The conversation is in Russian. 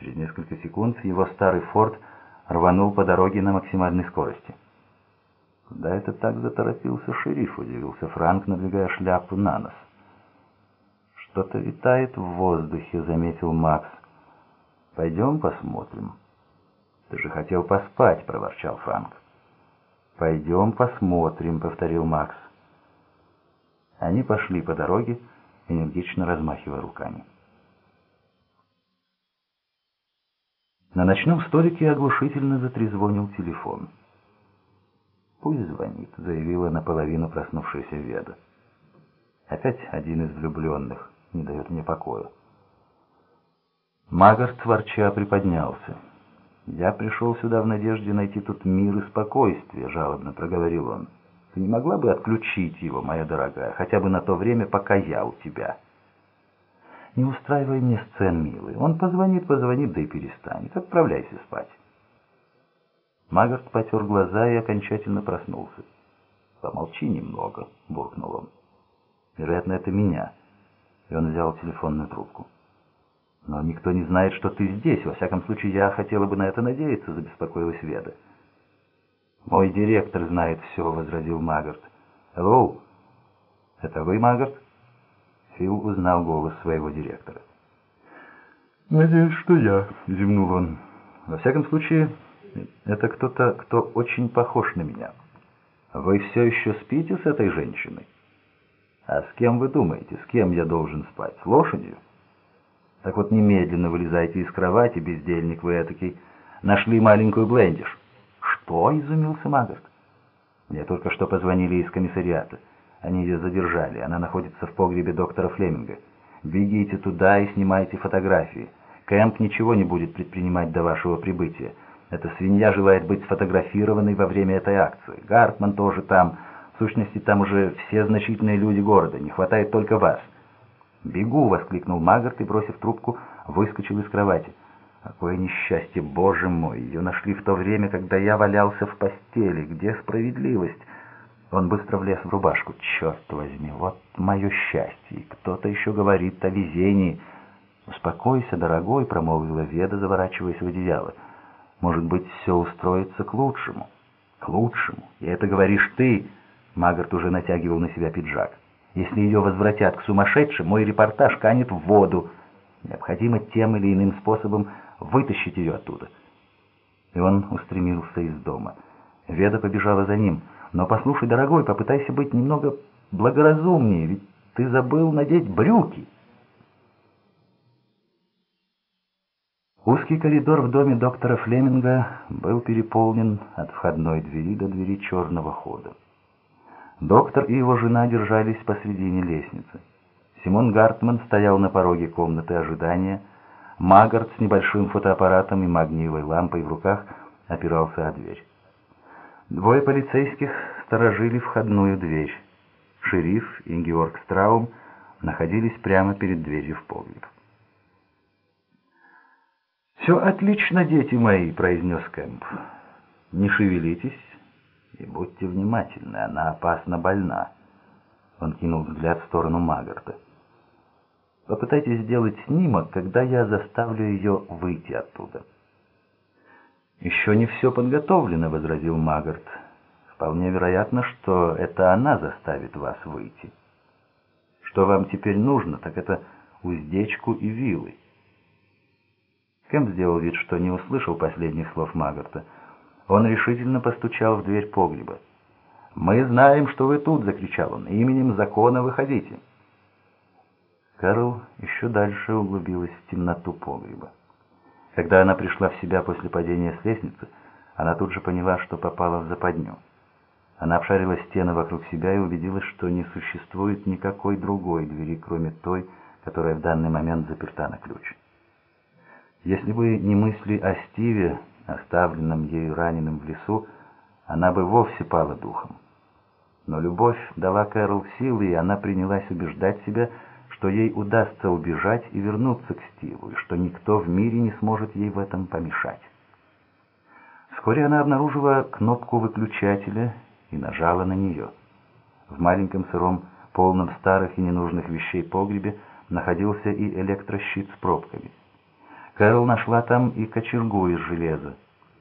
Через несколько секунд его старый «Форд» рванул по дороге на максимальной скорости. «Куда это так заторопился шериф?» — удивился Франк, надвигая шляпу на нос. «Что-то витает в воздухе», — заметил Макс. «Пойдем посмотрим». «Ты же хотел поспать», — проворчал Франк. «Пойдем посмотрим», — повторил Макс. Они пошли по дороге, энергично размахивая руками. На ночном столике оглушительно затрезвонил телефон. «Пусть звонит», — заявила наполовину проснувшаяся Веда. «Опять один из влюбленных не дает мне покоя». Магарт ворча приподнялся. «Я пришел сюда в надежде найти тут мир и спокойствие», — жалобно проговорил он. «Ты не могла бы отключить его, моя дорогая, хотя бы на то время, пока я у тебя?» «Не устраивай мне сцен, милый. Он позвонит, позвонит, да и перестанет. Отправляйся спать». Магарт потер глаза и окончательно проснулся. «Помолчи немного», — буркнул он. «Вероятно, это меня». И он взял телефонную трубку. «Но никто не знает, что ты здесь. Во всяком случае, я хотела бы на это надеяться», — забеспокоилась Веда. «Мой директор знает все», — возразил Магарт. «Hello? Это вы, Магарт?» Фил узнал голос своего директора. «Надеюсь, что я», — зевнул он. «Во всяком случае, это кто-то, кто очень похож на меня. Вы все еще спите с этой женщиной? А с кем вы думаете, с кем я должен спать? С лошадью? Так вот немедленно вылезайте из кровати, бездельник вы этакий. Нашли маленькую блендиш». «Что?» — изумился Магарт. «Мне только что позвонили из комиссариата». Они ее задержали. Она находится в погребе доктора Флеминга. Бегите туда и снимайте фотографии. Кэмп ничего не будет предпринимать до вашего прибытия. Эта свинья желает быть сфотографированной во время этой акции. Гартман тоже там. В сущности, там уже все значительные люди города. Не хватает только вас. «Бегу!» — воскликнул Магарт и, бросив трубку, выскочил из кровати. «Какое несчастье! Боже мой! Ее нашли в то время, когда я валялся в постели. Где справедливость?» Он быстро влез в рубашку. «Черт возьми, вот мое счастье! Кто-то еще говорит о везении!» «Успокойся, дорогой», — промолвила Веда, заворачиваясь в одеяло. «Может быть, все устроится к лучшему». «К лучшему? И это говоришь ты?» Магарт уже натягивал на себя пиджак. «Если ее возвратят к сумасшедшим, мой репортаж канет в воду. Необходимо тем или иным способом вытащить ее оттуда». И он устремился из дома. Веда побежала за ним — но послушай, дорогой, попытайся быть немного благоразумнее, ведь ты забыл надеть брюки. Узкий коридор в доме доктора Флеминга был переполнен от входной двери до двери черного хода. Доктор и его жена держались посредине лестницы. Симон Гартман стоял на пороге комнаты ожидания. Магарт с небольшим фотоаппаратом и магниевой лампой в руках опирался о дверь. Двое полицейских сторожили входную дверь. Шериф и Георг Страум находились прямо перед дверью в погреб. «Все отлично, дети мои», — произнес Кэмп. «Не шевелитесь и будьте внимательны, она опасно больна». Он кинул взгляд в сторону Магарта. «Попытайтесь сделать снимок, когда я заставлю ее выйти оттуда». «Еще не все подготовлено», — возразил Магарт. «Вполне вероятно, что это она заставит вас выйти. Что вам теперь нужно, так это уздечку и вилы». Кэмп сделал вид, что не услышал последних слов Магарта. Он решительно постучал в дверь погреба. «Мы знаем, что вы тут!» — закричал он. «Именем закона выходите!» Кэрол еще дальше углубилась в темноту погреба. Когда она пришла в себя после падения с лестницы, она тут же поняла, что попала в западню. Она обшарила стены вокруг себя и убедилась, что не существует никакой другой двери, кроме той, которая в данный момент заперта на ключ. Если бы не мысли о Стиве, оставленном ею раненым в лесу, она бы вовсе пала духом. Но любовь дала Кэрол силы, и она принялась убеждать себя, что ей удастся убежать и вернуться к Стиву, и что никто в мире не сможет ей в этом помешать. Вскоре она обнаружила кнопку выключателя и нажала на нее. В маленьком сыром, полном старых и ненужных вещей погребе находился и электрощит с пробками. Кэрол нашла там и кочергу из железа.